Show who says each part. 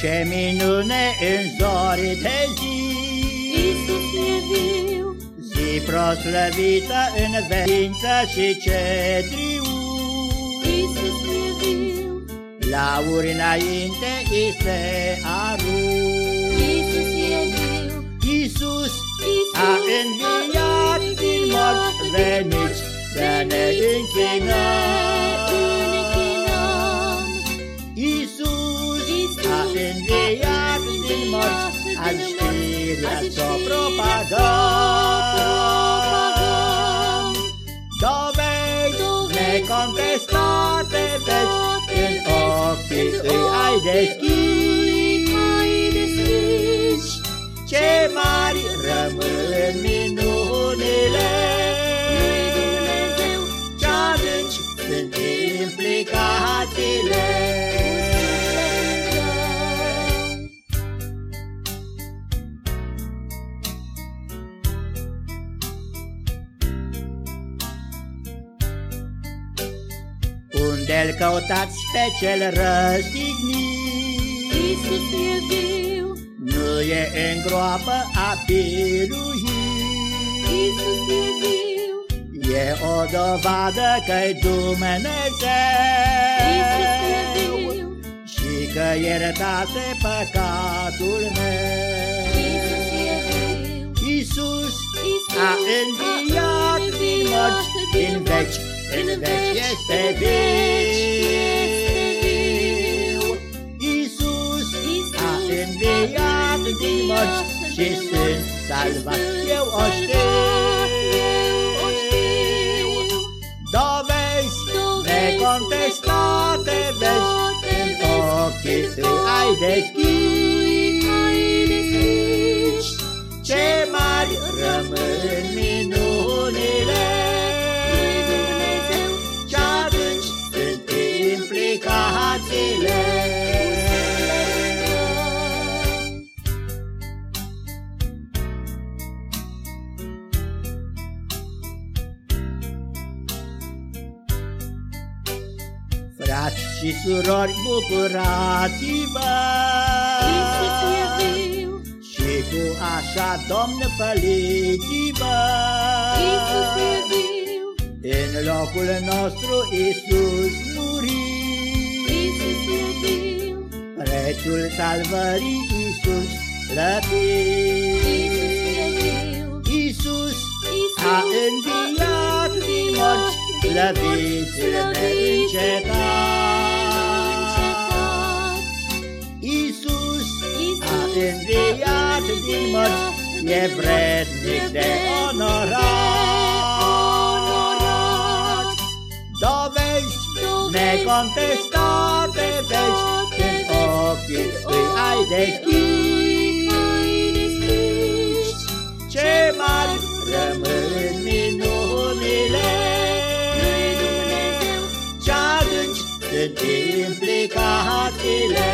Speaker 1: ce minune în zori de zi!
Speaker 2: Iisus e viu,
Speaker 1: Zi proslăvită în veință și cedriu,
Speaker 2: Iisus e viu,
Speaker 1: Lauri înainte îi se arunc.
Speaker 2: Iisus e viu,
Speaker 1: Iisus
Speaker 2: Iisus
Speaker 1: a înviat din morți veniți să ne închinăm. Știrea s-o propagăm. Dovezi necontestate vezi, în ochii îi ai deschis. Unde-l căutați pe cel răstignit?
Speaker 2: Iisus e viu,
Speaker 1: Nu e în groapă a biruit.
Speaker 2: Iisus e viu,
Speaker 1: E o dovadă că-i
Speaker 2: Iisus e
Speaker 1: Dumnezeu
Speaker 2: viu,
Speaker 1: Și că iertase păcatul
Speaker 2: Iisus e
Speaker 1: meu
Speaker 2: viu,
Speaker 1: Iisus
Speaker 2: Iisus
Speaker 1: a înviat din morți Din veci în veci este viu din morți Și sunt salvat Eu o știu. Dovezi necontestate vezi În ochii îi ai deschis Frați și surori, bucurați-vă!
Speaker 2: Iisus e viu,
Speaker 1: Și cu așa, Domn, făliți-vă
Speaker 2: Iisus e viu,
Speaker 1: În locul nostru Iisus muri
Speaker 2: Iisus e viu,
Speaker 1: Prețul salvării Iisus
Speaker 2: Iisus
Speaker 1: plătit
Speaker 2: e viu,
Speaker 1: Iisus
Speaker 2: Iisus
Speaker 1: a înviat din morți Slăviți neîncetat Iisus a înviat din morți E vrednic de onorat. Dovezi necontestate vezi În ochii îi ai deschis cât implicațiile.